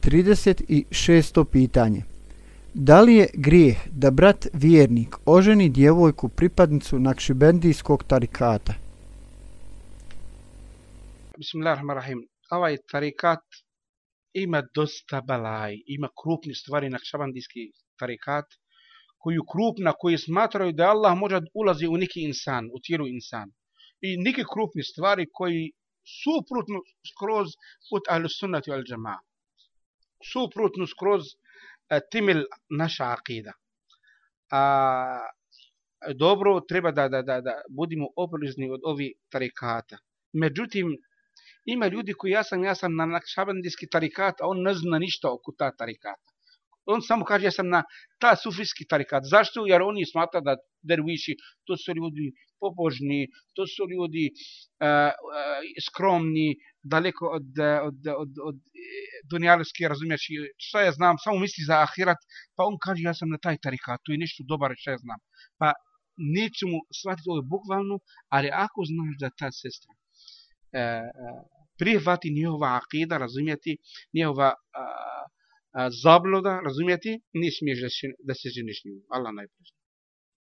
36. pitanje. Da li je grijeh da brat vjernik oženi djevojku pripadnicu nakšibendijskog tarikata? Bismillahirrahmanirrahim. Ovaj tarikat ima dosta balaj, ima krupni stvari nakšibendijski tarikat, koju krupna, koji smatraju da Allah može ulazi u neki insan, u tijelu insan. I neke krupne stvari koji suprotno skroz put ahlu sunnati al džama. Suprotno skroz e, timil naša akida. A, dobro, treba da, da, da, da budimo oprezni od ovih tarikata. Međutim, ima ljudi koji ja sam, ja sam na nakšabandijski tarikat, a on ne zna ništa oko ta tarikata on samo kaže ja sam na ta sufijski tarikat. Zašto? Jer oni smatra da derviši, to su ljudi pobožni, to su ljudi uh, uh, skromni, daleko od, od, od, od eh, dunjalski, razumiješ, šta ja znam, samo misli za ahirat, pa on kaže ja sam na taj tarikat, to je nešto dobar, šta ja znam. Pa neću mu shvatiti ovo bukvalno, ali ako znaš da ta sestra uh, prihvati njihova akida, razumijeti, njihova uh, заблуда, разумете? не смееш да се, да се жениш. Аллах најпрежно.